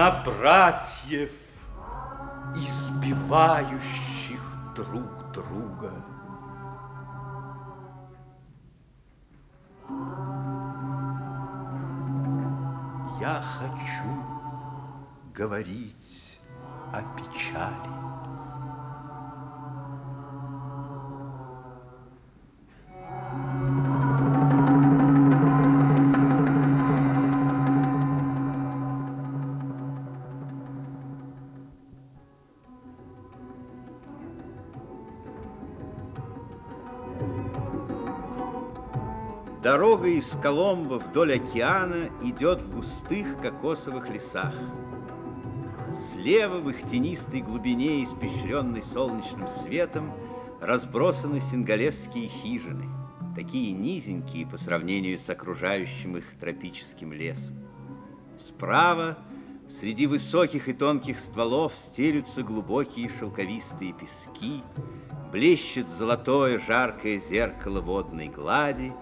на братьев, избивающих друг друга. Я хочу говорить из Коломбо вдоль океана идет в густых кокосовых лесах. Слева в их тенистой глубине, испещренной солнечным светом, разбросаны сингалесские хижины, такие низенькие по сравнению с окружающим их тропическим лесом. Справа, среди высоких и тонких стволов, стелются глубокие шелковистые пески, блещет золотое жаркое зеркало водной глади,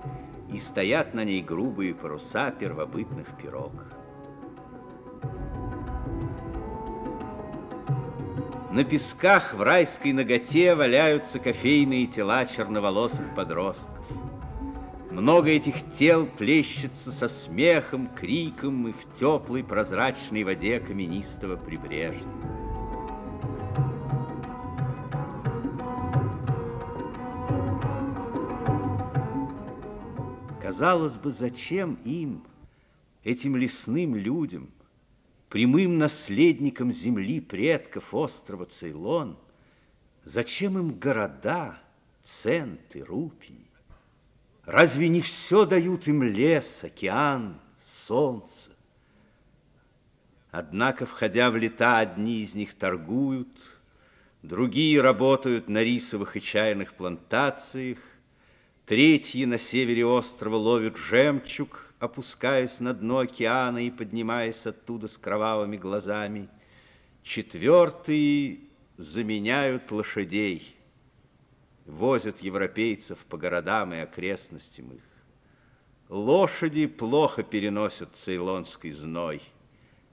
и стоят на ней грубые паруса первобытных пирог. На песках в райской ноготе валяются кофейные тела черноволосых подростков. Много этих тел плещется со смехом, криком и в теплой прозрачной воде каменистого прибрежья. Казалось бы, зачем им, этим лесным людям, прямым наследникам земли предков острова Цейлон, зачем им города, центы, рупии? Разве не все дают им лес, океан, солнце? Однако, входя в лета, одни из них торгуют, другие работают на рисовых и чайных плантациях, Третьи на севере острова ловят жемчуг, опускаясь на дно океана и поднимаясь оттуда с кровавыми глазами. Четвертые заменяют лошадей, возят европейцев по городам и окрестностям их. Лошади плохо переносят цейлонский зной.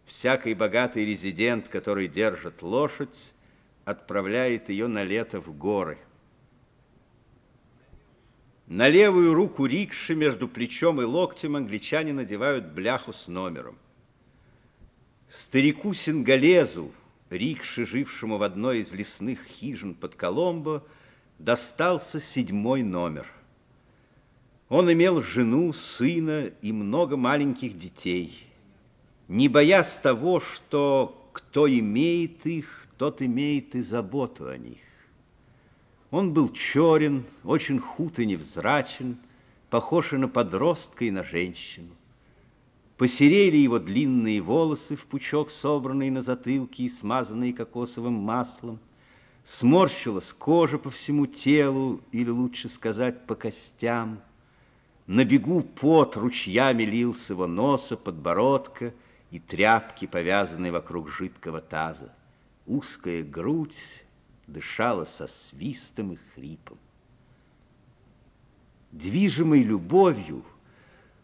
Всякий богатый резидент, который держит лошадь, отправляет ее на лето в горы – на левую руку рикши между плечом и локтем англичане надевают бляху с номером. Старику Сингалезу, рикше, жившему в одной из лесных хижин под Коломбо, достался седьмой номер. Он имел жену, сына и много маленьких детей. Не боясь того, что кто имеет их, тот имеет и заботу о них. Он был черен, очень худ и невзрачен, похож и на подростка, и на женщину. Посерели его длинные волосы в пучок, собранный на затылке и смазанные кокосовым маслом. Сморщилась кожа по всему телу, или лучше сказать, по костям. На бегу пот ручьями лился его носа, подбородка и тряпки, повязанные вокруг жидкого таза. Узкая грудь, дышала со свистом и хрипом. Движимой любовью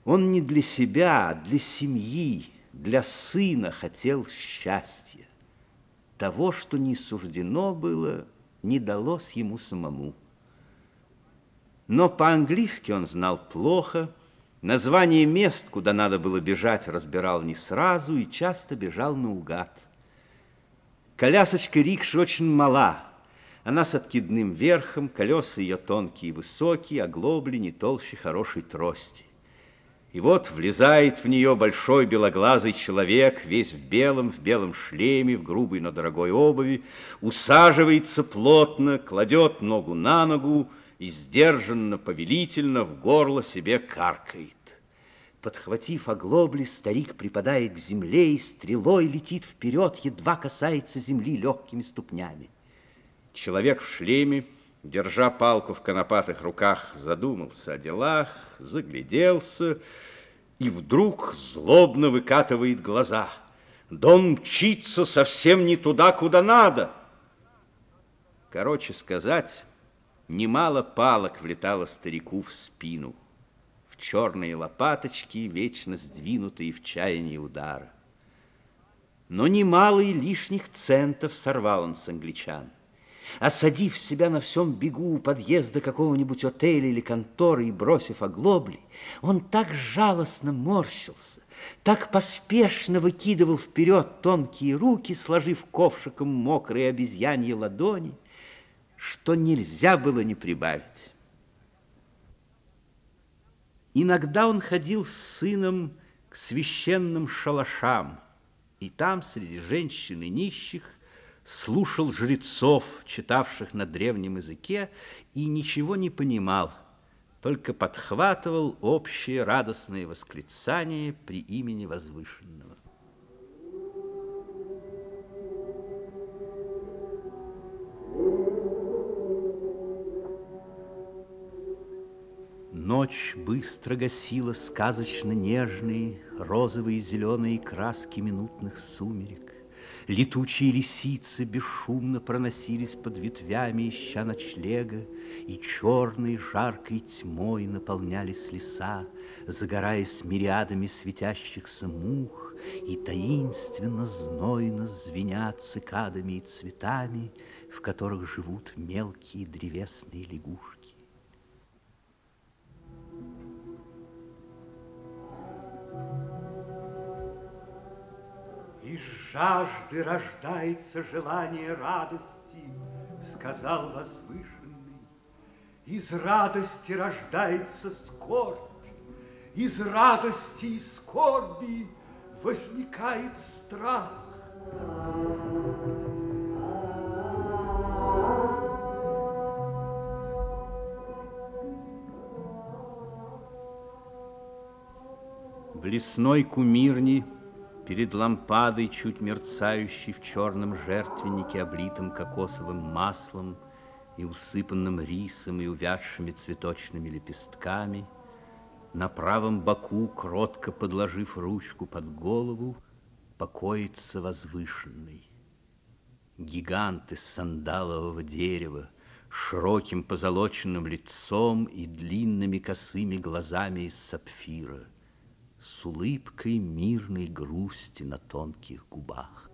он не для себя, а для семьи, для сына хотел счастья. Того, что не суждено было, не далось ему самому. Но по-английски он знал плохо, название мест, куда надо было бежать, разбирал не сразу и часто бежал наугад. Колясочка рикши очень мала, она с откидным верхом, колеса ее тонкие и высокие, оглобли не толще хорошей трости. И вот влезает в нее большой белоглазый человек, весь в белом, в белом шлеме, в грубой, но дорогой обуви, усаживается плотно, кладет ногу на ногу и сдержанно, повелительно в горло себе каркает. Подхватив оглобли, старик припадает к земле и стрелой летит вперед, едва касается земли легкими ступнями. Человек в шлеме, держа палку в конопатых руках, задумался о делах, загляделся и вдруг злобно выкатывает глаза. Да он мчится совсем не туда, куда надо. Короче сказать, немало палок влетало старику в спину, в черные лопаточки, вечно сдвинутые в чаянии удара. но немало и лишних центов сорвал он с англичан. Осадив себя на всем бегу у подъезда какого-нибудь отеля или конторы и бросив оглобли, он так жалостно морщился, так поспешно выкидывал вперед тонкие руки, сложив ковшиком мокрые обезьяньи ладони, что нельзя было не прибавить. Иногда он ходил с сыном к священным шалашам, и там, среди женщин и нищих, слушал жрецов, читавших на древнем языке, и ничего не понимал, только подхватывал общие радостные восклицания при имени Возвышенного. Ночь быстро гасила сказочно нежные розовые и зеленые краски минутных сумерек. Летучие лисицы бесшумно проносились под ветвями, ища ночлега, и черной жаркой тьмой наполнялись леса, загораясь мириадами светящихся мух, и таинственно знойно звенят цикадами и цветами, в которых живут мелкие древесные лягушки. Жажды рождается желание радости, сказал возвышенный. Из радости рождается скорбь, из радости и скорби возникает страх. В лесной кумирне Перед лампадой, чуть мерцающей в черном жертвеннике, облитым кокосовым маслом и усыпанным рисом и увядшими цветочными лепестками, на правом боку, кротко подложив ручку под голову, покоится возвышенный. Гигант из сандалового дерева, широким позолоченным лицом и длинными косыми глазами из сапфира — с улыбкой мирной грусти на тонких губах.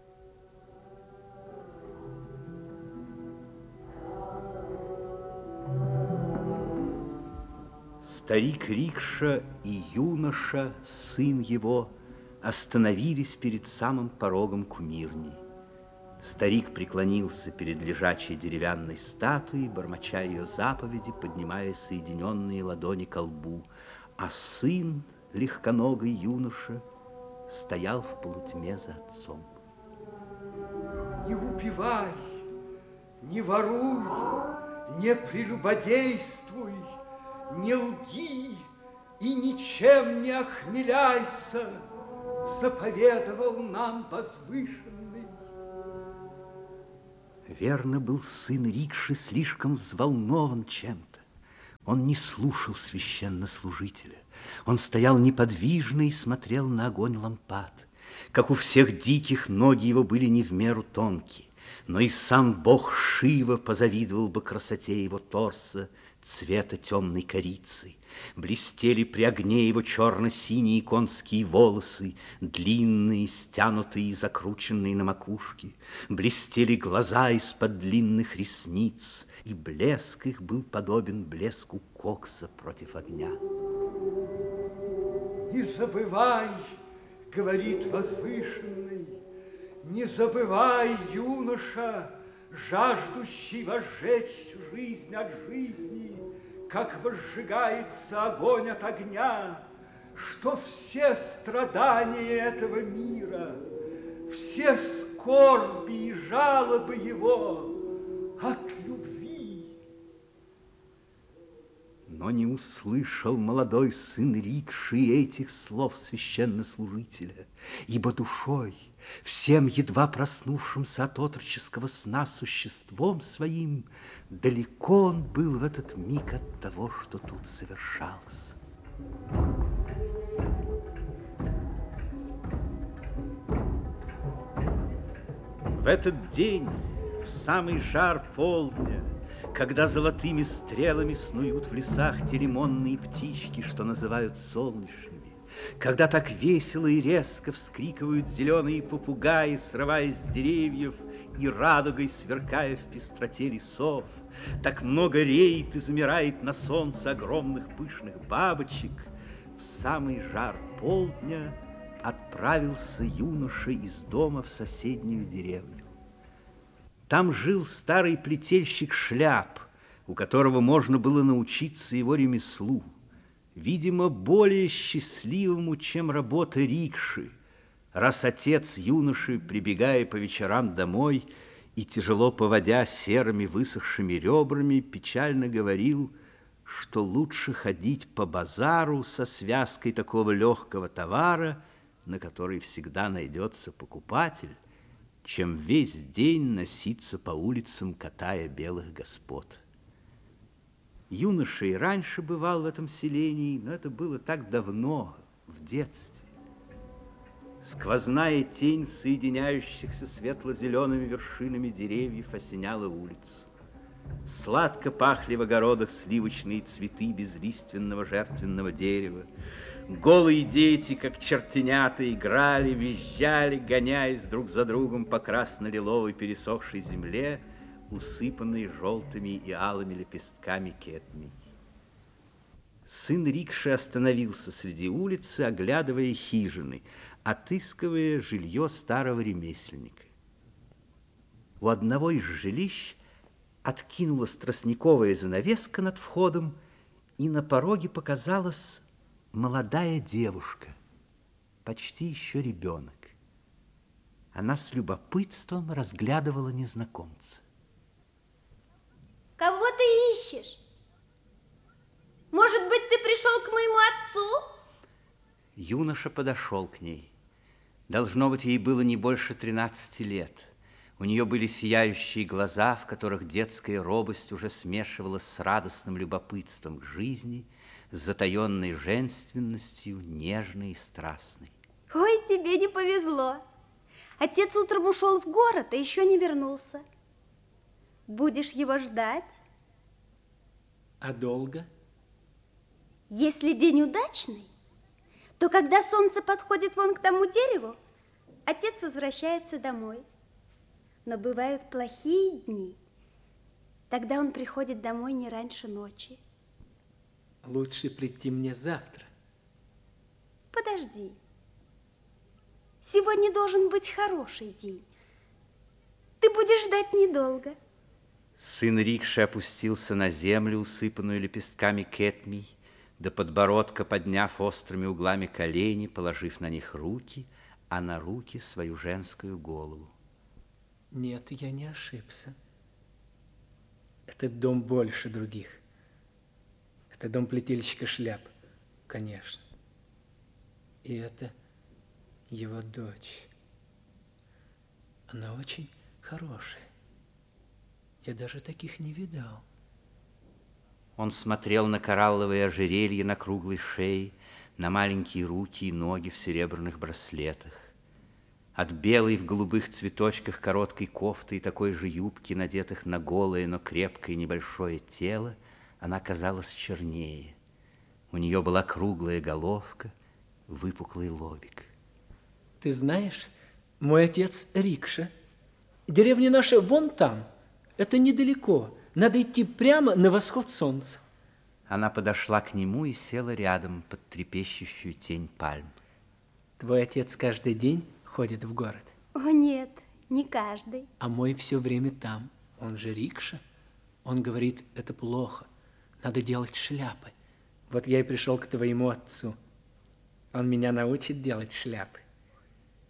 Старик Рикша и юноша, сын его, остановились перед самым порогом кумирни. Старик преклонился перед лежачей деревянной статуей, бормоча ее заповеди, поднимая соединенные ладони к лбу, а сын легконогий юноша стоял в полутьме за отцом. Не убивай, не воруй, не прелюбодействуй, не лги и ничем не охмеляйся, заповедовал нам возвышенный. Верно был сын Рикши слишком взволнован чем-то. Он не слушал священнослужителя. Он стоял неподвижно и смотрел на огонь лампад. Как у всех диких, ноги его были не в меру тонкие, но и сам бог Шива позавидовал бы красоте его торса, цвета темной корицы. Блестели при огне его черно-синие конские волосы, длинные, стянутые и закрученные на макушке. Блестели глаза из-под длинных ресниц, и блеск их был подобен блеску кокса против огня. Не забывай, говорит возвышенный, не забывай, юноша, жаждущий возжечь жизнь от жизни, как возжигается огонь от огня, что все страдания этого мира, все скорби и жалобы его от любви но не услышал молодой сын Рикши этих слов священнослужителя, ибо душой, всем едва проснувшимся от отроческого сна существом своим, далеко он был в этот миг от того, что тут совершалось. В этот день, в самый жар полдня, когда золотыми стрелами снуют в лесах теремонные птички, что называют солнечными, когда так весело и резко вскрикивают зеленые попугаи, срываясь с деревьев и радугой сверкая в пестроте лесов, так много реет и замирает на солнце огромных пышных бабочек, в самый жар полдня отправился юноша из дома в соседнюю деревню. Там жил старый плетельщик шляп, у которого можно было научиться его ремеслу – видимо, более счастливому, чем работа рикши, раз отец юноши, прибегая по вечерам домой и тяжело поводя серыми высохшими ребрами, печально говорил, что лучше ходить по базару со связкой такого легкого товара, на который всегда найдется покупатель, чем весь день носиться по улицам, катая белых господ. Юноша и раньше бывал в этом селении, но это было так давно, в детстве. Сквозная тень соединяющихся светло-зелеными вершинами деревьев осеняла улицу. Сладко пахли в огородах сливочные цветы безлиственного жертвенного дерева. Голые дети, как чертенята, играли, визжали, гоняясь друг за другом по красно-лиловой пересохшей земле – усыпанный желтыми и алыми лепестками кетми. Сын рикши остановился среди улицы, оглядывая хижины, отыскивая жилье старого ремесленника. У одного из жилищ откинулась тростниковая занавеска над входом, и на пороге показалась молодая девушка, почти еще ребенок. Она с любопытством разглядывала незнакомца. Кого ты ищешь? Может быть, ты пришел к моему отцу? Юноша подошел к ней. Должно быть, ей было не больше 13 лет. У нее были сияющие глаза, в которых детская робость уже смешивалась с радостным любопытством к жизни, с затаенной женственностью, нежной и страстной. Ой, тебе не повезло. Отец утром ушел в город, а еще не вернулся. Будешь его ждать? А долго? Если день удачный, то когда солнце подходит вон к тому дереву, отец возвращается домой. Но бывают плохие дни. Тогда он приходит домой не раньше ночи. Лучше прийти мне завтра. Подожди. Сегодня должен быть хороший день. Ты будешь ждать недолго. Сын рикши опустился на землю, усыпанную лепестками кетми, до подбородка подняв острыми углами колени, положив на них руки, а на руки свою женскую голову. Нет, я не ошибся. Этот дом больше других. Это дом плетельщика шляп, конечно. И это его дочь. Она очень хорошая. Я даже таких не видал. Он смотрел на коралловые ожерелья на круглой шее, на маленькие руки и ноги в серебряных браслетах. От белой в голубых цветочках короткой кофты и такой же юбки, надетых на голое, но крепкое небольшое тело, она казалась чернее. У нее была круглая головка, выпуклый лобик. Ты знаешь, мой отец Рикша. Деревня наша вон там – это недалеко. Надо идти прямо на восход солнца. Она подошла к нему и села рядом под трепещущую тень пальм. Твой отец каждый день ходит в город? О, нет, не каждый. А мой все время там. Он же рикша. Он говорит, это плохо. Надо делать шляпы. Вот я и пришел к твоему отцу. Он меня научит делать шляпы.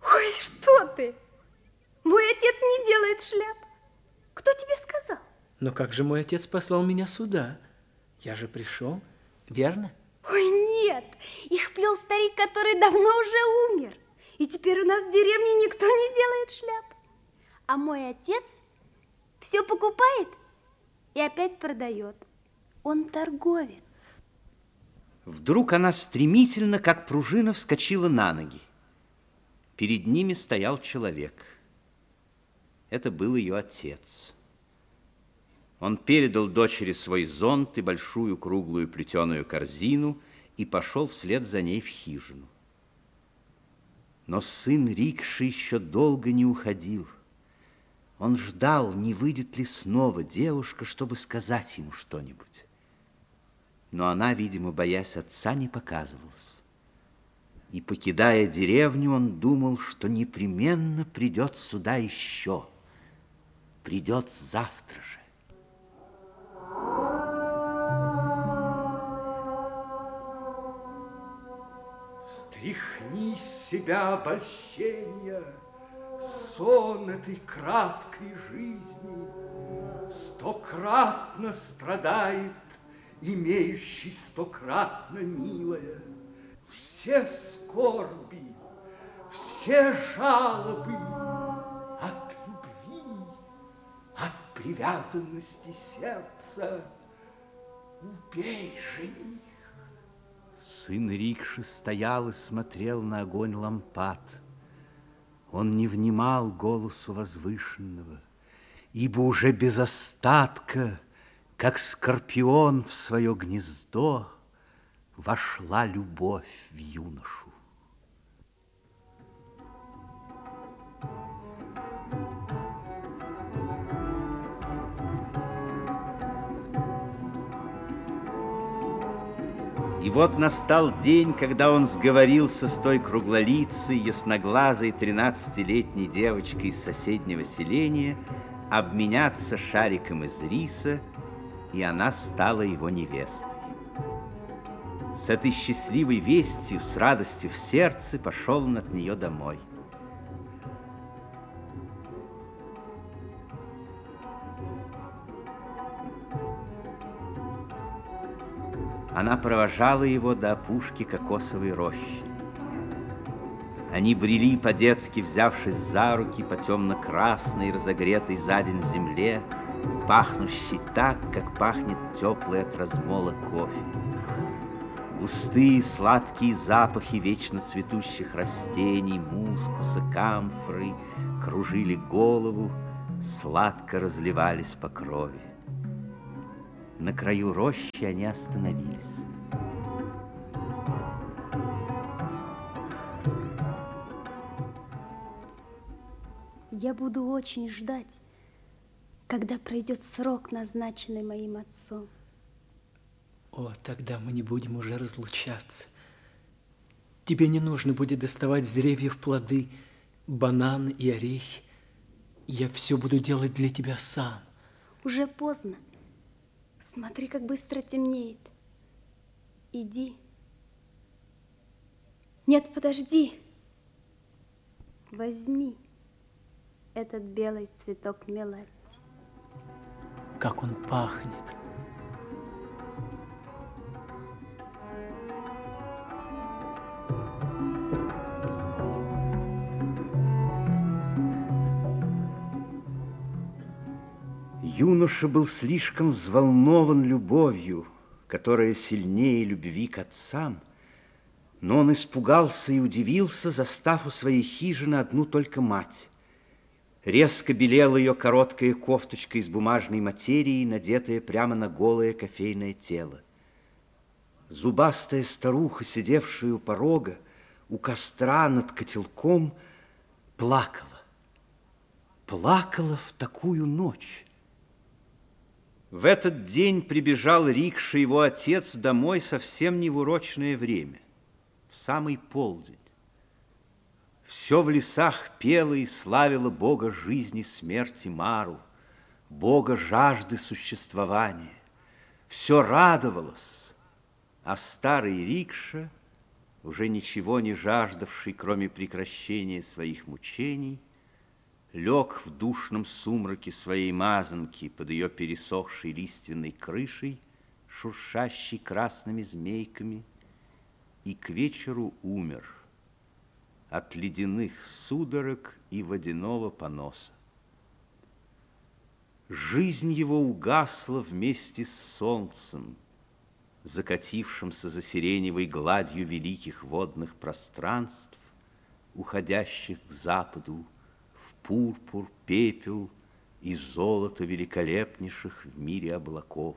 Ой, что ты? Мой отец не делает шляп. Кто тебе сказал? Но как же мой отец послал меня сюда? Я же пришел, верно? Ой, нет, их плел старик, который давно уже умер. И теперь у нас в деревне никто не делает шляп. А мой отец все покупает и опять продает. Он торговец. Вдруг она стремительно, как пружина, вскочила на ноги. Перед ними стоял человек – это был ее отец. Он передал дочери свой зонт и большую круглую плетеную корзину и пошел вслед за ней в хижину. Но сын Рикши еще долго не уходил. Он ждал, не выйдет ли снова девушка, чтобы сказать ему что-нибудь. Но она, видимо, боясь отца, не показывалась. И, покидая деревню, он думал, что непременно придет сюда еще. Придет завтра же. Стряхни с себя обольщения, Сон этой краткой жизни. Стократно страдает, Имеющий стократно милое. Все скорби, все жалобы От любви, от привязанности сердца Убей же их. Сын Рикши стоял и смотрел на огонь лампад. Он не внимал голосу возвышенного, ибо уже без остатка, как скорпион в свое гнездо, вошла любовь в юношу. И вот настал день, когда он сговорился с той круглолицей, ясноглазой тринадцатилетней девочкой из соседнего селения обменяться шариком из риса, и она стала его невестой. С этой счастливой вестью, с радостью в сердце, пошел он от нее домой. Она провожала его до опушки кокосовой рощи. Они брели по-детски, взявшись за руки по темно-красной, разогретой за день земле, пахнущей так, как пахнет теплый от размола кофе. Густые сладкие запахи вечно цветущих растений, мускуса, камфоры кружили голову, сладко разливались по крови. На краю рощи они остановились. Я буду очень ждать, когда пройдет срок, назначенный моим отцом. О, тогда мы не будем уже разлучаться. Тебе не нужно будет доставать с деревьев плоды, бананы и орехи. Я все буду делать для тебя сам. Уже поздно. Смотри, как быстро темнеет. Иди. Нет, подожди. Возьми этот белый цветок мелати. Как он пахнет. Юноша был слишком взволнован любовью, которая сильнее любви к отцам, но он испугался и удивился, застав у своей хижины одну только мать. Резко белела ее короткая кофточка из бумажной материи, надетая прямо на голое кофейное тело. Зубастая старуха, сидевшая у порога, у костра над котелком, плакала. Плакала в такую ночь. В этот день прибежал Рикша, его отец, домой совсем не в урочное время, в самый полдень. Все в лесах пело и славило Бога жизни, смерти Мару, Бога жажды существования. Все радовалось, а старый Рикша, уже ничего не жаждавший, кроме прекращения своих мучений, лег в душном сумраке своей мазанки под ее пересохшей лиственной крышей, шуршащей красными змейками, и к вечеру умер от ледяных судорог и водяного поноса. Жизнь его угасла вместе с солнцем, закатившимся за сиреневой гладью великих водных пространств, уходящих к западу, пурпур, пепел и золото великолепнейших в мире облаков.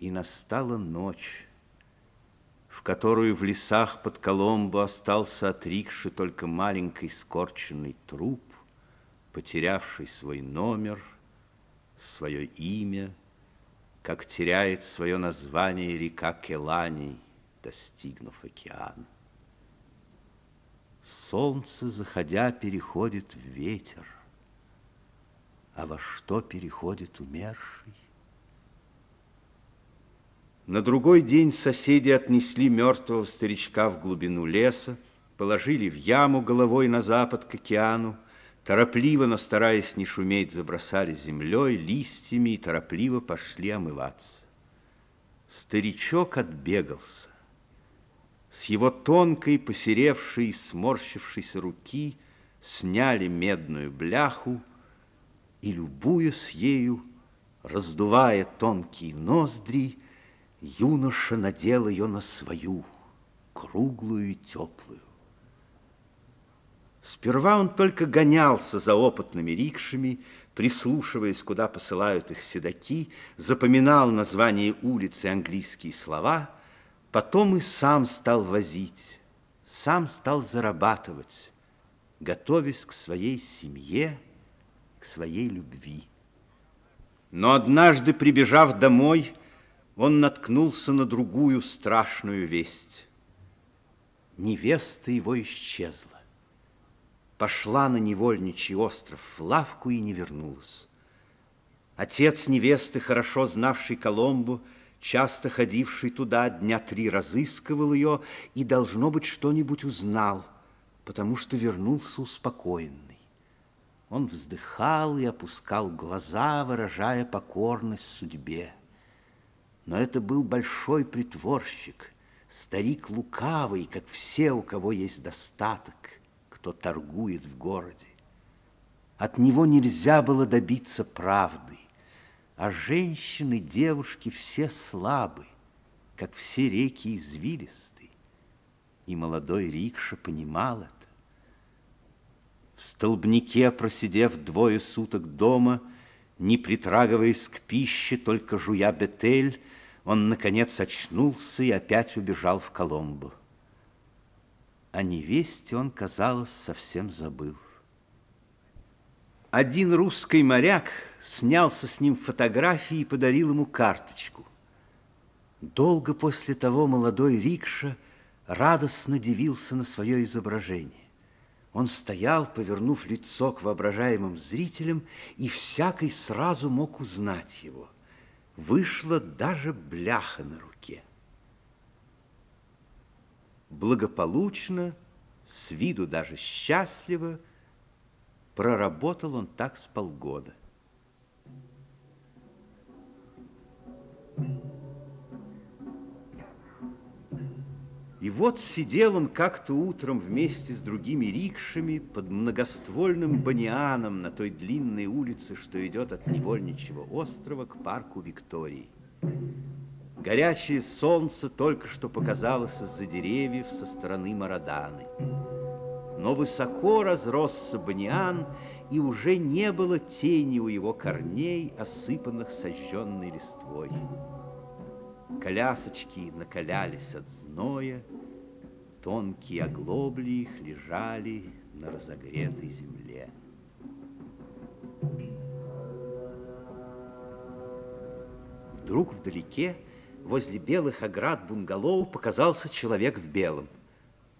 И настала ночь, в которую в лесах под Коломбо остался от рикши только маленький скорченный труп, потерявший свой номер, свое имя, как теряет свое название река Келани, достигнув океана. Солнце, заходя, переходит в ветер, а во что переходит умерший? На другой день соседи отнесли мертвого старичка в глубину леса, положили в яму головой на запад к океану, торопливо, но стараясь не шуметь, забросали землей, листьями и торопливо пошли омываться. Старичок отбегался. С его тонкой, посеревшей, сморщившейся руки сняли медную бляху и, любуясь ею, раздувая тонкие ноздри, юноша надел ее на свою, круглую и теплую. Сперва он только гонялся за опытными рикшами, прислушиваясь, куда посылают их седаки, запоминал названия улиц и английские слова, потом и сам стал возить, сам стал зарабатывать, готовясь к своей семье, к своей любви. Но однажды, прибежав домой, он наткнулся на другую страшную весть. Невеста его исчезла пошла на невольничий остров в лавку и не вернулась. Отец невесты, хорошо знавший Коломбу, часто ходивший туда дня три, разыскивал ее и, должно быть, что-нибудь узнал, потому что вернулся успокоенный. Он вздыхал и опускал глаза, выражая покорность судьбе. Но это был большой притворщик, старик лукавый, как все, у кого есть достаток кто торгует в городе. От него нельзя было добиться правды, а женщины, девушки все слабы, как все реки извилисты. И молодой Рикша понимал это. В столбнике, просидев двое суток дома, не притрагиваясь к пище, только жуя бетель, он, наконец, очнулся и опять убежал в Коломбо. О невесте он, казалось, совсем забыл. Один русский моряк снялся с ним фотографии и подарил ему карточку. Долго после того молодой рикша радостно дивился на свое изображение. Он стоял, повернув лицо к воображаемым зрителям, и всякий сразу мог узнать его. Вышла даже бляха на руке благополучно, с виду даже счастливо, проработал он так с полгода. И вот сидел он как-то утром вместе с другими рикшами под многоствольным банианом на той длинной улице, что идет от невольничьего острова к парку Виктории. Горячее солнце только что показалось из-за деревьев со стороны Мараданы. Но высоко разросся баниан, и уже не было тени у его корней, осыпанных сожженной листвой. Колясочки накалялись от зноя, тонкие оглобли их лежали на разогретой земле. Вдруг вдалеке возле белых оград бунгало показался человек в белом.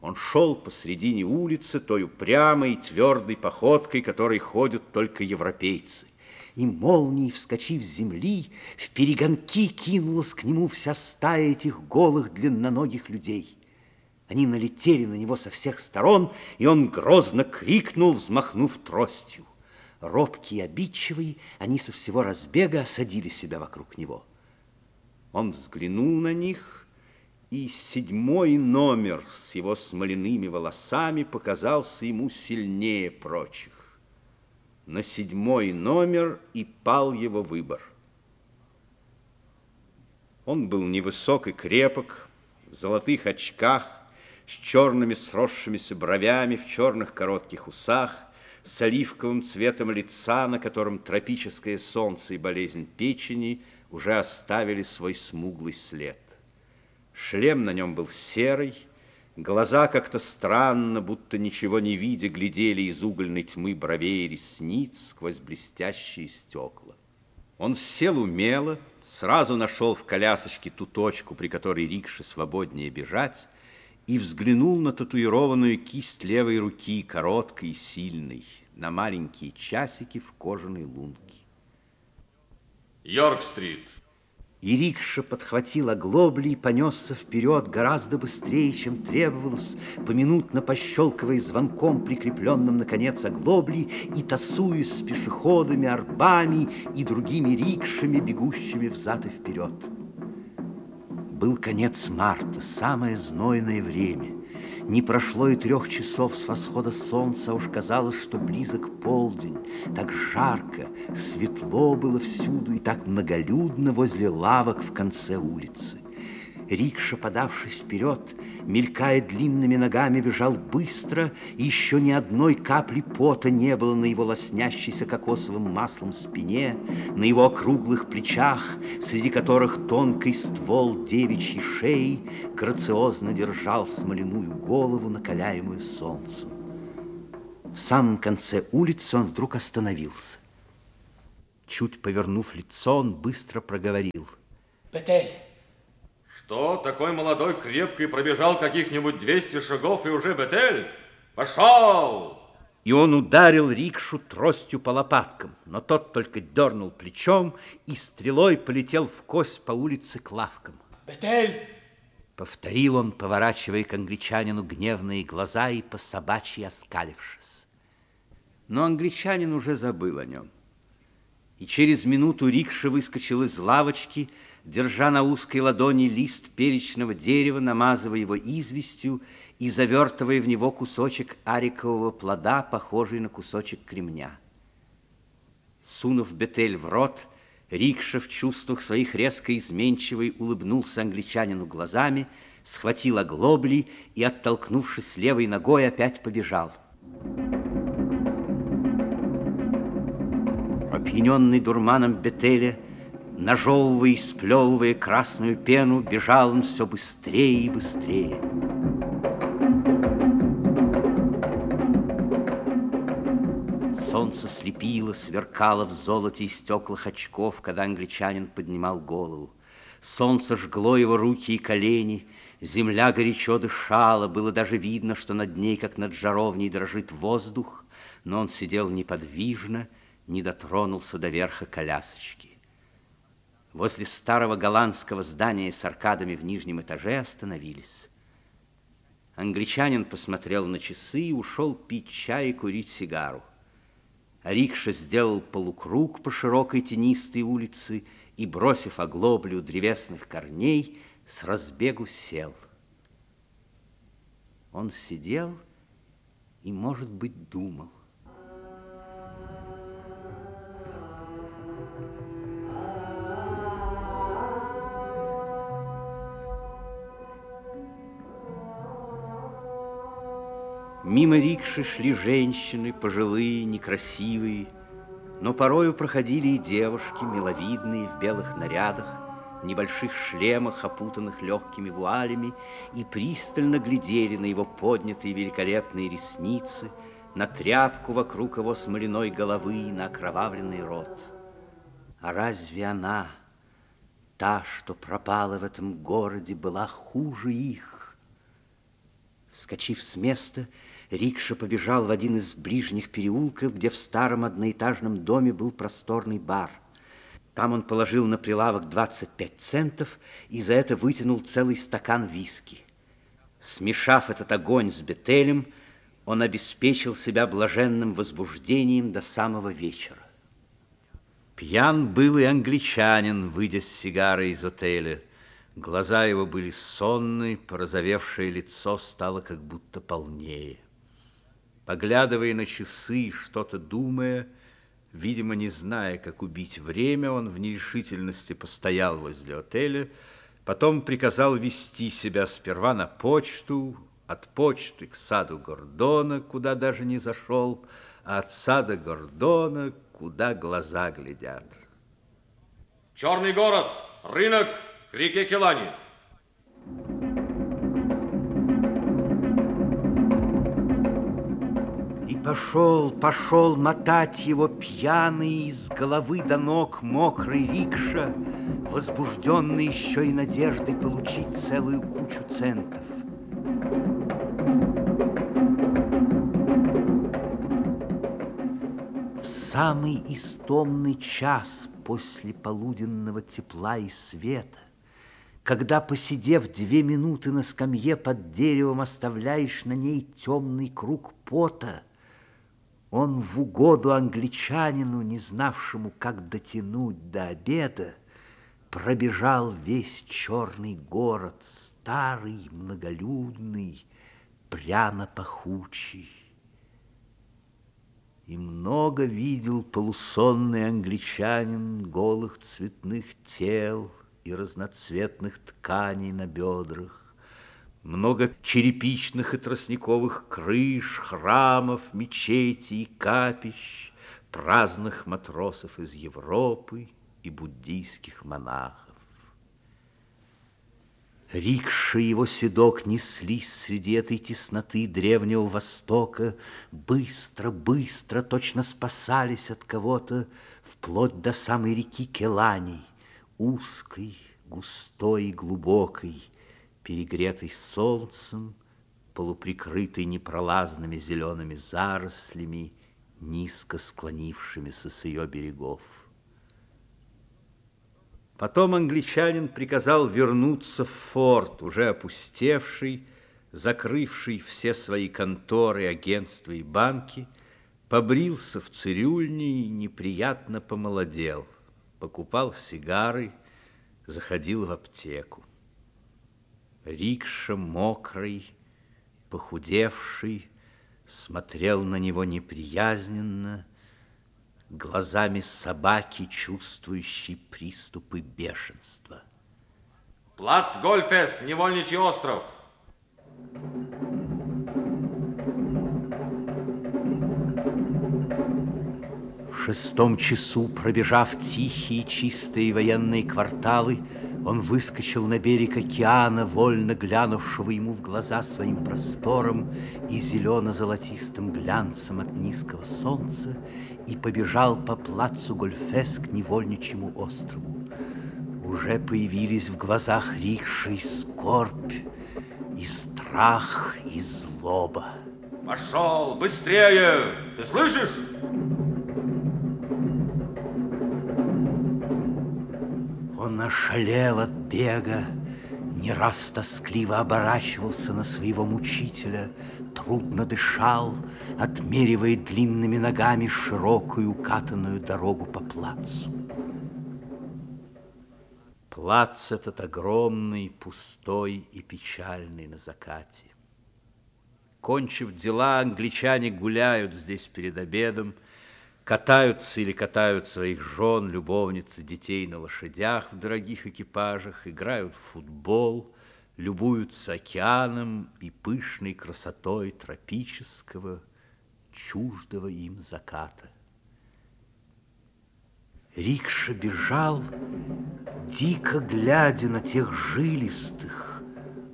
Он шел посредине улицы той упрямой и твердой походкой, которой ходят только европейцы. И молнией, вскочив с земли, в перегонки кинулась к нему вся стая этих голых длинноногих людей. Они налетели на него со всех сторон, и он грозно крикнул, взмахнув тростью. Робкие и обидчивые, они со всего разбега осадили себя вокруг него. Он взглянул на них, и седьмой номер с его смоляными волосами показался ему сильнее прочих. На седьмой номер и пал его выбор. Он был невысок и крепок, в золотых очках, с черными сросшимися бровями, в черных коротких усах, с оливковым цветом лица, на котором тропическое солнце и болезнь печени – уже оставили свой смуглый след. Шлем на нем был серый, глаза как-то странно, будто ничего не видя, глядели из угольной тьмы бровей и ресниц сквозь блестящие стекла. Он сел умело, сразу нашел в колясочке ту точку, при которой рикше свободнее бежать, и взглянул на татуированную кисть левой руки, короткой и сильной, на маленькие часики в кожаной лунке. Йорк-стрит. И рикша подхватил оглобли и понесся вперед гораздо быстрее, чем требовалось, поминутно пощелкивая звонком, прикрепленным на конец оглобли, и тасуясь с пешеходами, арбами и другими рикшами, бегущими взад и вперед. Был конец марта, самое знойное время. Не прошло и трех часов с восхода солнца, а уж казалось, что близок полдень. Так жарко, светло было всюду и так многолюдно возле лавок в конце улицы. Рикша, подавшись вперед, мелькая длинными ногами, бежал быстро, и еще ни одной капли пота не было на его лоснящейся кокосовым маслом спине, на его округлых плечах, среди которых тонкий ствол девичьей шеи грациозно держал смоляную голову, накаляемую солнцем. В самом конце улицы он вдруг остановился. Чуть повернув лицо, он быстро проговорил. Бетель, Что, такой молодой крепкий пробежал каких-нибудь 200 шагов и уже Бетель? Пошел! И он ударил рикшу тростью по лопаткам, но тот только дернул плечом и стрелой полетел в кость по улице к лавкам. Бетель! Повторил он, поворачивая к англичанину гневные глаза и по собачьи оскалившись. Но англичанин уже забыл о нем. И через минуту рикша выскочил из лавочки, держа на узкой ладони лист перечного дерева, намазывая его известью и завертывая в него кусочек арикового плода, похожий на кусочек кремня. Сунув бетель в рот, Рикша в чувствах своих резко изменчивый улыбнулся англичанину глазами, схватил оглобли и, оттолкнувшись левой ногой, опять побежал. Опьяненный дурманом Бетеля, нажевывая и сплевывая красную пену, бежал он все быстрее и быстрее. Солнце слепило, сверкало в золоте и стеклах очков, когда англичанин поднимал голову. Солнце жгло его руки и колени, земля горячо дышала, было даже видно, что над ней, как над жаровней, дрожит воздух, но он сидел неподвижно, не дотронулся до верха колясочки. Возле старого голландского здания с аркадами в нижнем этаже остановились. Англичанин посмотрел на часы и ушел пить чай и курить сигару. Рикша сделал полукруг по широкой тенистой улице и, бросив оглоблю древесных корней, с разбегу сел. Он сидел и, может быть, думал. Мимо рикши шли женщины, пожилые, некрасивые, но порою проходили и девушки, миловидные, в белых нарядах, в небольших шлемах, опутанных легкими вуалями, и пристально глядели на его поднятые великолепные ресницы, на тряпку вокруг его смоляной головы на окровавленный рот. А разве она, та, что пропала в этом городе, была хуже их? Вскочив с места, Рикша побежал в один из ближних переулков, где в старом одноэтажном доме был просторный бар. Там он положил на прилавок 25 центов и за это вытянул целый стакан виски. Смешав этот огонь с бетелем, он обеспечил себя блаженным возбуждением до самого вечера. Пьян был и англичанин, выйдя с сигарой из отеля. Глаза его были сонные, порозовевшее лицо стало как будто полнее. Поглядывая на часы, что-то думая, видимо, не зная, как убить время, он в нерешительности постоял возле отеля, потом приказал вести себя сперва на почту, от почты к саду Гордона, куда даже не зашел, а от сада Гордона, куда глаза глядят. Черный город, рынок, к реке Келани. И пошел, пошел мотать его пьяный, из головы до ног мокрый рикша, возбужденный еще и надеждой получить целую кучу центов. В самый истомный час после полуденного тепла и света – когда, посидев две минуты на скамье под деревом, оставляешь на ней темный круг пота, он в угоду англичанину, не знавшему, как дотянуть до обеда, пробежал весь черный город, старый, многолюдный, пряно-пахучий. И много видел полусонный англичанин голых цветных тел — и разноцветных тканей на бедрах, много черепичных и тростниковых крыш, храмов, мечетей, капищ, праздных матросов из Европы и буддийских монахов. Рикша и его седок неслись среди этой тесноты древнего Востока, быстро, быстро, точно спасались от кого-то, вплоть до самой реки Келани — узкой, густой глубокой, перегретой солнцем, полуприкрытой непролазными зелеными зарослями, низко склонившимися с ее берегов. Потом англичанин приказал вернуться в форт, уже опустевший, закрывший все свои конторы, агентства и банки, побрился в цирюльне и неприятно помолодел покупал сигары, заходил в аптеку. Рикша мокрый, похудевший, смотрел на него неприязненно, глазами собаки, чувствующей приступы бешенства. Плац Гольфес, Невольничий остров. Шестом часу, пробежав тихие, чистые военные кварталы, он выскочил на берег океана, вольно глянувшего ему в глаза своим простором и зелено-золотистым глянцем от низкого солнца, и побежал по плацу Гольфес к невольничьему острову. Уже появились в глазах рикши скорбь, и страх, и злоба. Пошел, быстрее! Ты слышишь? Он ошалел от бега, не раз тоскливо оборачивался на своего мучителя, трудно дышал, отмеривая длинными ногами широкую укатанную дорогу по плацу. Плац этот огромный, пустой и печальный на закате. Кончив дела, англичане гуляют здесь перед обедом, катаются или катают своих жен, любовниц и детей на лошадях в дорогих экипажах, играют в футбол, любуются океаном и пышной красотой тропического, чуждого им заката. Рикша бежал, дико глядя на тех жилистых,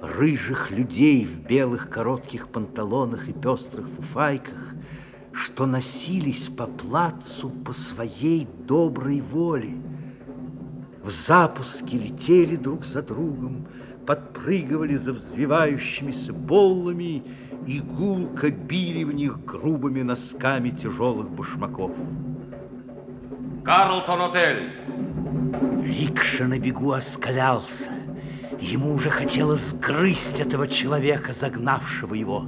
рыжих людей в белых коротких панталонах и пестрых фуфайках, что носились по плацу по своей доброй воле. В запуске летели друг за другом, подпрыгивали за взвивающимися боллами и гулко били в них грубыми носками тяжелых башмаков. Карлтон-отель! Рикша на бегу оскалялся. Ему уже хотелось грызть этого человека, загнавшего его,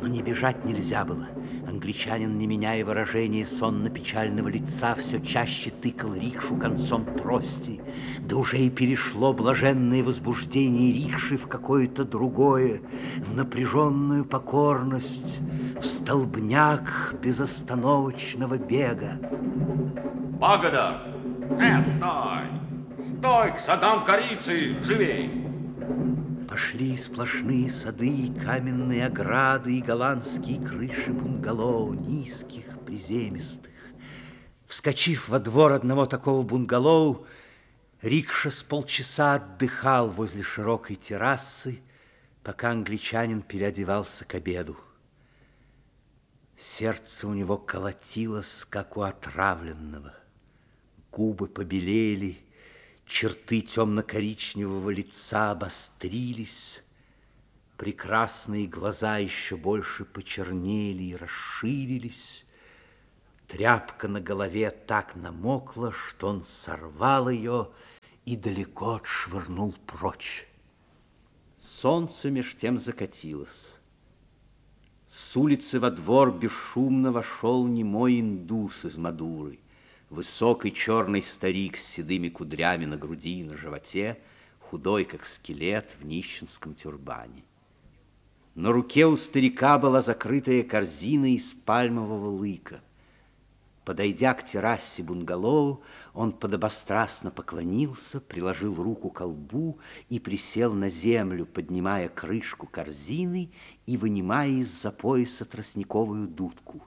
но не бежать нельзя было. Англичанин, не меняя выражения сонно-печального лица, все чаще тыкал рикшу концом трости. Да уже и перешло блаженное возбуждение рикши в какое-то другое, в напряженную покорность, в столбняк безостановочного бега. Пагода! Нет, стой! Стой, к садам корицы, живей! Пошли сплошные сады, каменные ограды и голландские крыши бунгало, низких, приземистых. Вскочив во двор одного такого бунгало, Рикша с полчаса отдыхал возле широкой террасы, пока англичанин переодевался к обеду. Сердце у него колотилось, как у отравленного. Губы побелели, черты темно-коричневого лица обострились, прекрасные глаза еще больше почернели и расширились. Тряпка на голове так намокла, что он сорвал ее и далеко отшвырнул прочь. Солнце меж тем закатилось. С улицы во двор бесшумно вошел немой индус из Мадуры. Высокий черный старик с седыми кудрями на груди и на животе, худой, как скелет, в нищенском тюрбане. На руке у старика была закрытая корзина из пальмового лыка. Подойдя к террасе бунгало, он подобострастно поклонился, приложил руку к лбу и присел на землю, поднимая крышку корзины и вынимая из-за пояса тростниковую дудку.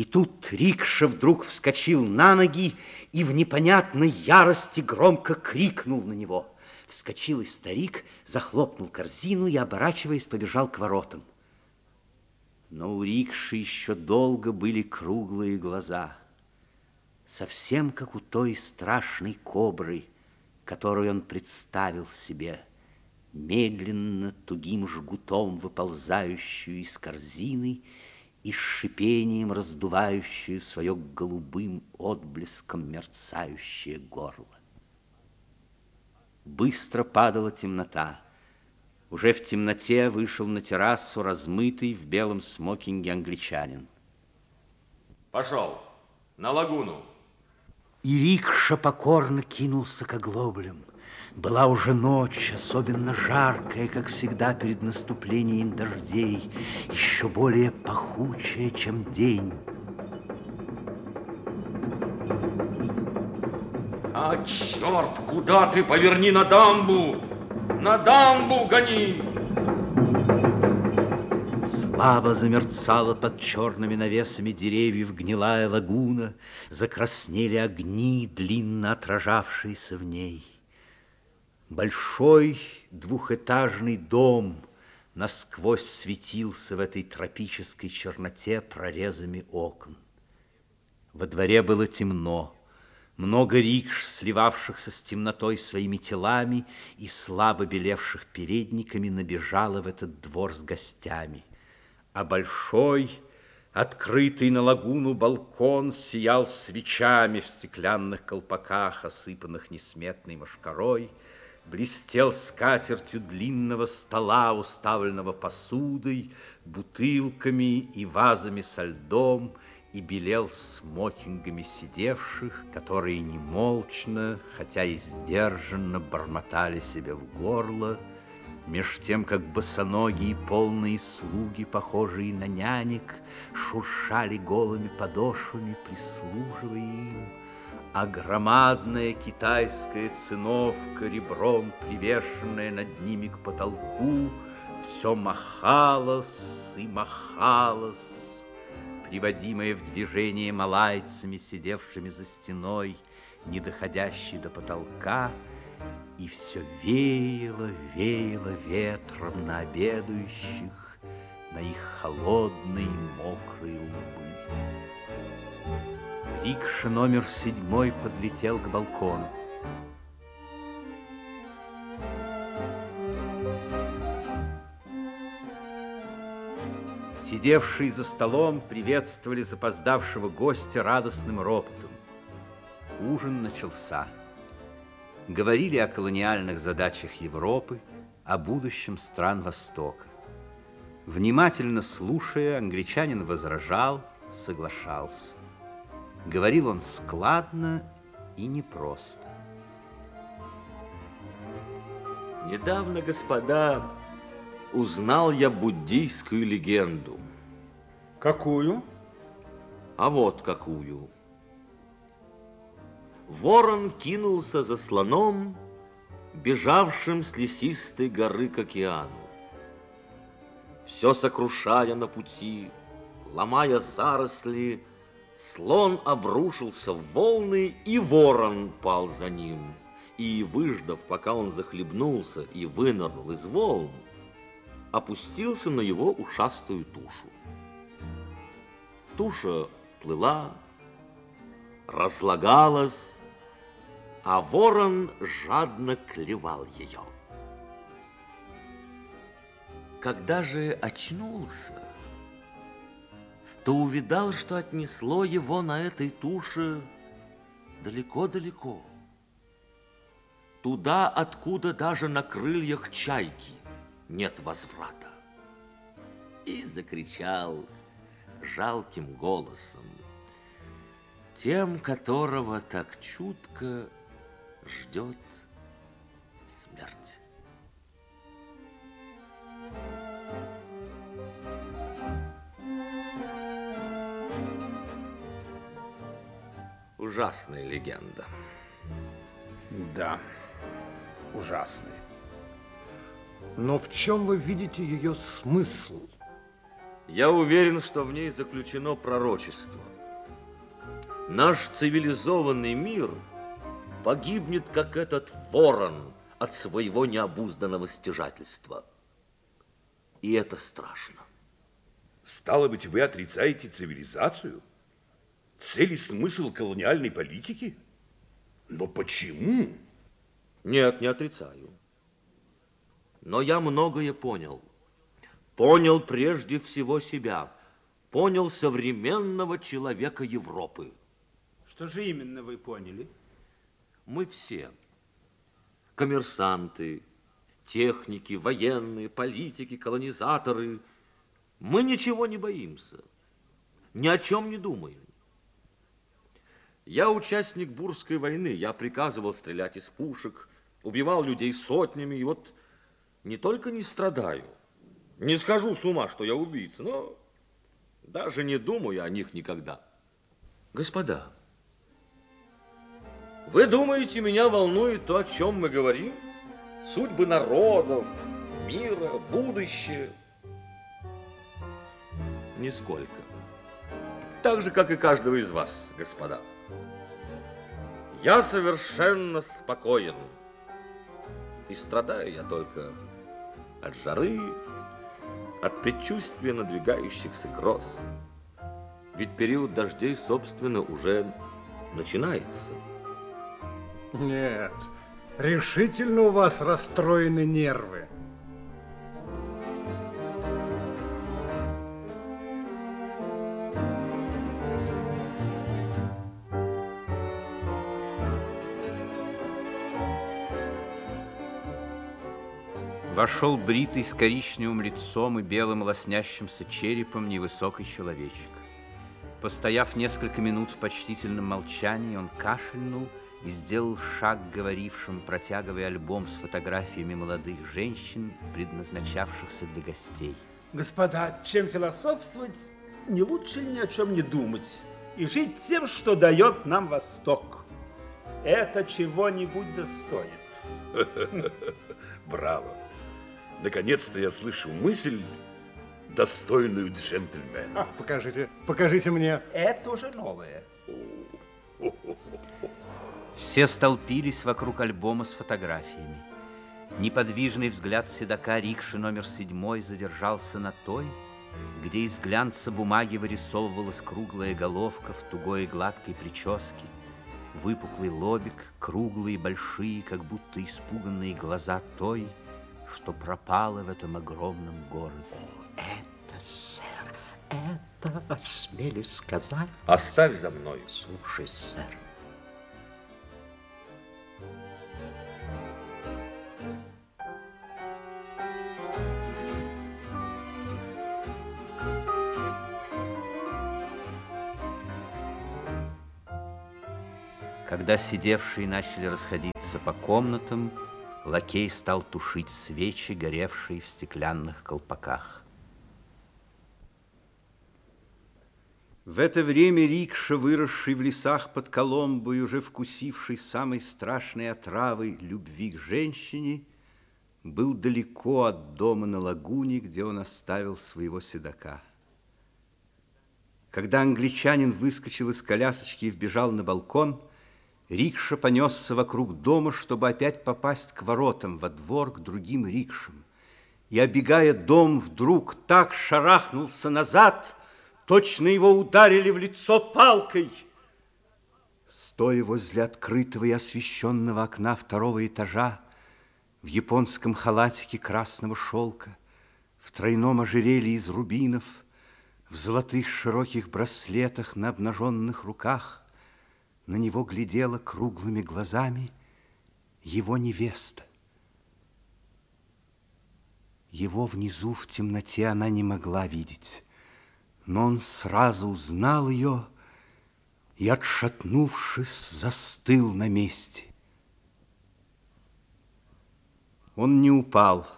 И тут рикша вдруг вскочил на ноги и в непонятной ярости громко крикнул на него. Вскочил и старик, захлопнул корзину и, оборачиваясь, побежал к воротам. Но у рикши еще долго были круглые глаза – совсем как у той страшной кобры, которую он представил себе, медленно, тугим жгутом выползающую из корзины и с шипением раздувающую свое голубым отблеском мерцающее горло. Быстро падала темнота. Уже в темноте вышел на террасу размытый в белом смокинге англичанин. Пошел на лагуну. И рикша покорно кинулся к оглоблям. Была уже ночь, особенно жаркая, как всегда перед наступлением дождей, еще более пахучая, чем день. А, черт, куда ты? Поверни на дамбу! На дамбу гони! Слабо замерцала под черными навесами деревьев гнилая лагуна, закраснели огни, длинно отражавшиеся в ней. Большой двухэтажный дом насквозь светился в этой тропической черноте прорезами окон. Во дворе было темно, много рикш, сливавшихся с темнотой своими телами и слабо белевших передниками, набежало в этот двор с гостями а большой, открытый на лагуну балкон сиял свечами в стеклянных колпаках, осыпанных несметной мошкарой, блестел скатертью длинного стола, уставленного посудой, бутылками и вазами со льдом, и белел смокингами сидевших, которые немолчно, хотя и сдержанно бормотали себе в горло, Меж тем, как босоногие полные слуги, похожие на нянек, шуршали голыми подошвами, прислуживая им, а громадная китайская циновка, ребром привешенная над ними к потолку, все махалось и махалось, приводимое в движение малайцами, сидевшими за стеной, не доходящей до потолка, и все веяло, веяло ветром на обедающих, на их холодные мокрые лбы. Рикша номер седьмой подлетел к балкону. Сидевшие за столом приветствовали запоздавшего гостя радостным ропотом. Ужин начался говорили о колониальных задачах Европы, о будущем стран Востока. Внимательно слушая, англичанин возражал, соглашался. Говорил он складно и непросто. Недавно, господа, узнал я буддийскую легенду. Какую? А вот какую. Ворон кинулся за слоном, бежавшим с лесистой горы к океану. Все сокрушая на пути, ломая заросли, слон обрушился в волны, и ворон пал за ним. И, выждав, пока он захлебнулся и вынырнул из волн, опустился на его ушастую тушу. туша плыла, разлагалась, а ворон жадно клевал ее. Когда же очнулся, то увидал, что отнесло его на этой туше далеко-далеко. Туда, откуда даже на крыльях чайки нет возврата. И закричал жалким голосом, тем, которого так чутко ждет смерть. Ужасная легенда. Да, ужасный. Но в чем вы видите ее смысл? Я уверен, что в ней заключено пророчество. Наш цивилизованный мир погибнет, как этот ворон от своего необузданного стяжательства. И это страшно. Стало быть, вы отрицаете цивилизацию? Цель и смысл колониальной политики? Но почему? Нет, не отрицаю. Но я многое понял. Понял прежде всего себя. Понял современного человека Европы. Что же именно вы поняли? Мы все, коммерсанты, техники, военные, политики, колонизаторы, мы ничего не боимся, ни о чем не думаем. Я участник Бурской войны, я приказывал стрелять из пушек, убивал людей сотнями, и вот не только не страдаю, не схожу с ума, что я убийца, но даже не думаю о них никогда. Господа, вы думаете, меня волнует то, о чем мы говорим? Судьбы народов, мира, будущее? Нисколько. Так же, как и каждого из вас, господа. Я совершенно спокоен. И страдаю я только от жары, от предчувствия надвигающихся гроз. Ведь период дождей, собственно, уже начинается. Нет, решительно у вас расстроены нервы. Вошел бритый с коричневым лицом и белым лоснящимся черепом невысокий человечек. Постояв несколько минут в почтительном молчании, он кашельнул и сделал шаг говорившим, протягивая альбом с фотографиями молодых женщин, предназначавшихся для гостей. Господа, чем философствовать, не лучше ли ни о чем не думать и жить тем, что дает нам Восток? Это чего-нибудь достоит. Браво! Наконец-то я слышу мысль, достойную джентльмена. А, покажите, покажите мне. Это уже новое. Все столпились вокруг альбома с фотографиями. Неподвижный взгляд седока рикши номер седьмой задержался на той, где из глянца бумаги вырисовывалась круглая головка в тугой и гладкой прическе, выпуклый лобик, круглые, большие, как будто испуганные глаза той, что пропало в этом огромном городе. Это, сэр, это, осмелюсь сказать. Оставь за мной. Слушай, сэр. Когда сидевшие начали расходиться по комнатам, лакей стал тушить свечи, горевшие в стеклянных колпаках. В это время рикша, выросший в лесах под Коломбой, уже вкусивший самой страшной отравы любви к женщине, был далеко от дома на лагуне, где он оставил своего седока. Когда англичанин выскочил из колясочки и вбежал на балкон, Рикша понесся вокруг дома, чтобы опять попасть к воротам, во двор, к другим рикшам. И, обегая дом, вдруг так шарахнулся назад, Точно его ударили в лицо палкой. Стоя возле открытого и освещенного окна второго этажа, в японском халатике красного шелка, в тройном ожерелье из рубинов, в золотых широких браслетах на обнаженных руках, на него глядела круглыми глазами его невеста. Его внизу в темноте она не могла видеть, но он сразу узнал ее и, отшатнувшись, застыл на месте. Он не упал,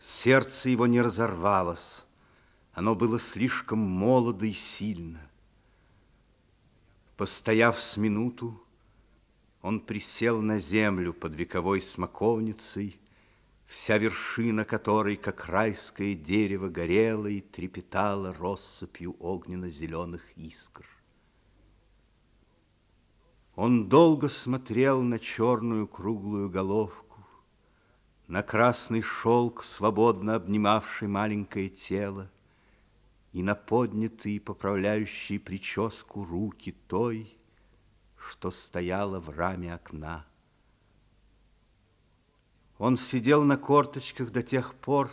сердце его не разорвалось, оно было слишком молодо и сильно. Постояв с минуту, он присел на землю под вековой смоковницей, вся вершина которой, как райское дерево, горела и трепетала россыпью огненно-зеленых искр. Он долго смотрел на черную круглую головку, на красный шелк, свободно обнимавший маленькое тело, и на поднятые, поправляющие прическу руки той, что стояла в раме окна. Он сидел на корточках до тех пор,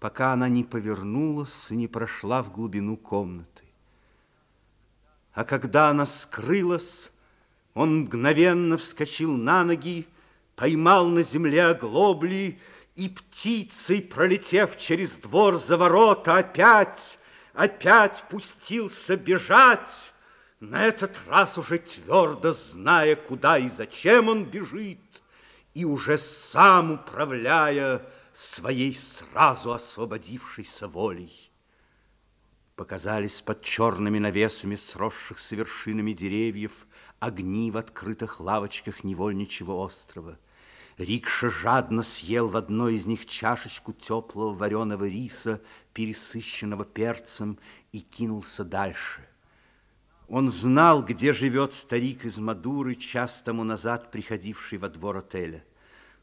пока она не повернулась и не прошла в глубину комнаты. А когда она скрылась, он мгновенно вскочил на ноги, поймал на земле оглобли и птицей, пролетев через двор за ворота, опять, опять пустился бежать, на этот раз уже твердо зная, куда и зачем он бежит, и уже сам управляя своей сразу освободившейся волей. Показались под черными навесами сросшихся вершинами деревьев огни в открытых лавочках невольничьего острова. Рикша жадно съел в одной из них чашечку теплого вареного риса, пересыщенного перцем, и кинулся дальше. Он знал, где живет старик из Мадуры, час тому назад приходивший во двор отеля.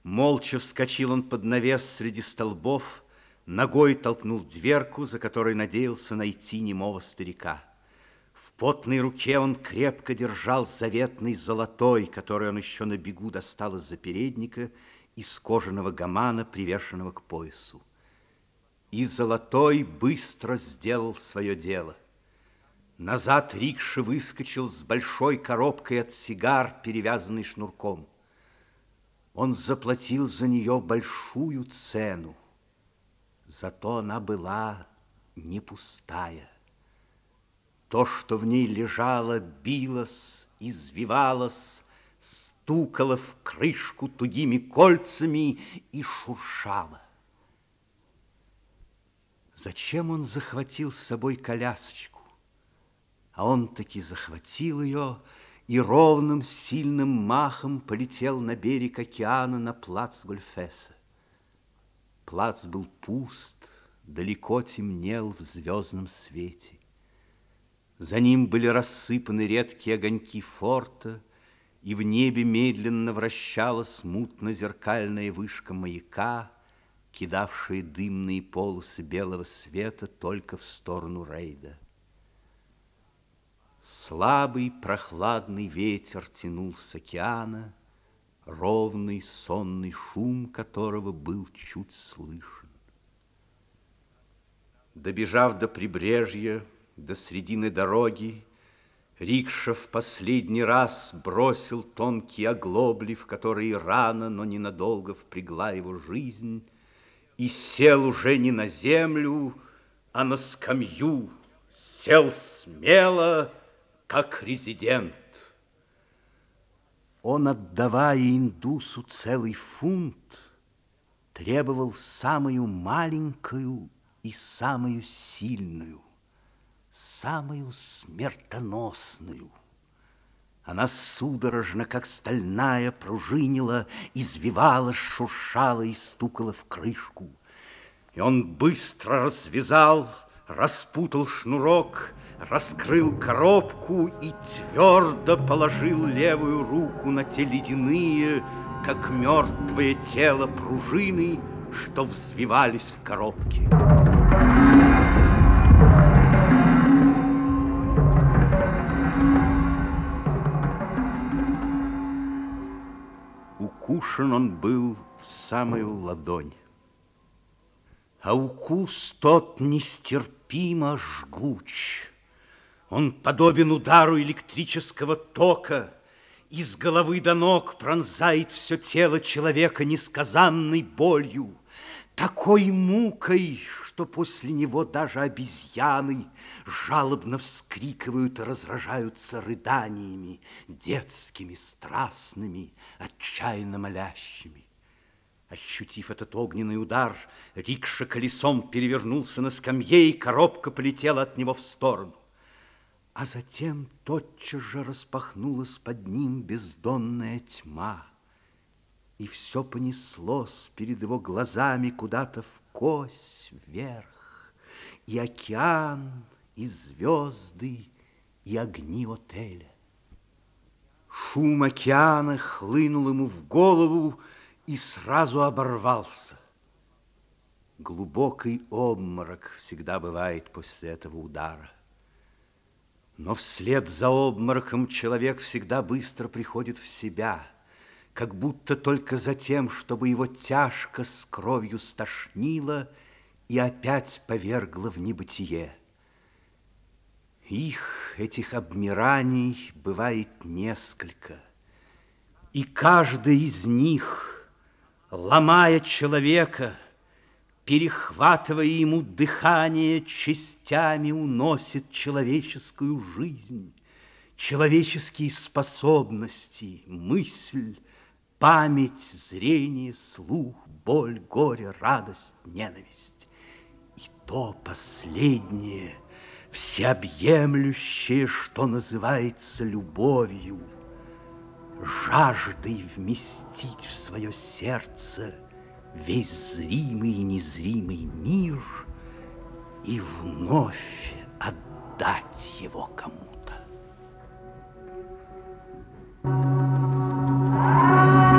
Молча вскочил он под навес среди столбов, ногой толкнул дверку, за которой надеялся найти немого старика. Потной руке он крепко держал заветный золотой, который он еще на бегу достал из-за передника, из кожаного гамана, привешенного к поясу. И золотой быстро сделал свое дело – Назад рикша выскочил с большой коробкой от сигар, перевязанной шнурком. Он заплатил за нее большую цену, зато она была не пустая. То, что в ней лежало, билось, извивалось, стукало в крышку тугими кольцами и шуршало. Зачем он захватил с собой колясочку? а он таки захватил ее и ровным сильным махом полетел на берег океана на плац Гольфеса. Плац был пуст, далеко темнел в звездном свете. За ним были рассыпаны редкие огоньки форта, и в небе медленно вращалась мутно-зеркальная вышка маяка, кидавшая дымные полосы белого света только в сторону рейда. Слабый прохладный ветер тянул с океана, Ровный сонный шум которого был чуть слышен. Добежав до прибрежья, до средины дороги, Рикша в последний раз бросил тонкие оглобли, в которые рано, но ненадолго впрягла его жизнь, и сел уже не на землю, а на скамью, сел смело, как резидент. Он, отдавая индусу целый фунт, требовал самую маленькую и самую сильную, самую смертоносную. Она судорожно, как стальная, пружинила, извивалась, шуршала и стукала в крышку. И он быстро развязал, распутал шнурок раскрыл коробку и твердо положил левую руку на те ледяные, как мертвое тело пружины, что взвивались в коробке. Надушен он был в самую ладонь. А укус тот нестерпимо жгуч. Он подобен удару электрического тока, из головы до ног пронзает все тело человека несказанной болью, такой мукой, что после него даже обезьяны жалобно вскрикивают и разражаются рыданиями, детскими, страстными, отчаянно молящими. Ощутив этот огненный удар, рикша колесом перевернулся на скамье, и коробка полетела от него в сторону. А затем тотчас же распахнулась под ним бездонная тьма, и все понеслось перед его глазами куда-то в кость вверх, и океан, и звезды, и огни отеля. Шум океана хлынул ему в голову и сразу оборвался. Глубокий обморок всегда бывает после этого удара. Но вслед за обмороком человек всегда быстро приходит в себя, как будто только за тем, чтобы его тяжко с кровью стошнило и опять повергло в небытие. Их, этих обмираний, бывает несколько, и каждый из них, ломая человека, перехватывая ему дыхание, частями уносит человеческую жизнь, человеческие способности, мысль, память, зрение, слух, боль, горе, радость, ненависть. И то последнее, всеобъемлющее, что называется любовью, жаждой вместить в свое сердце – весь зримый и незримый мир и вновь отдать его кому-то. Thank you. Música